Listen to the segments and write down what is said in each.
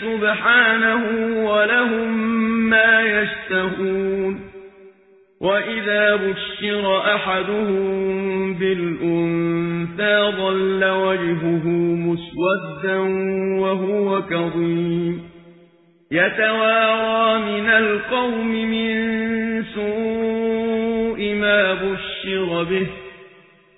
سبحانه ولهم ما يشتهون وإذا بشر أحدهم بالأنثى ظل وجهه مسودا وهو كظيم. يتوارى من القوم من سوء ما بشر به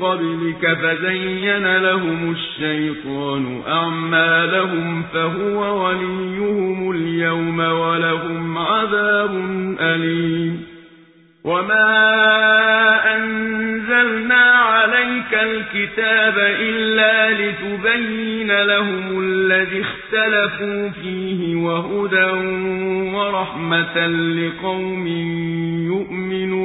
قبلك فزين لهم الشيطان أعمالهم فهو وليهم اليوم ولهم عذاب أليم. وما أنزلنا عليك الكتاب إلا لتبين لهم الذي اختلفوا فيه وهدى ورحمة لقوم يؤمنون.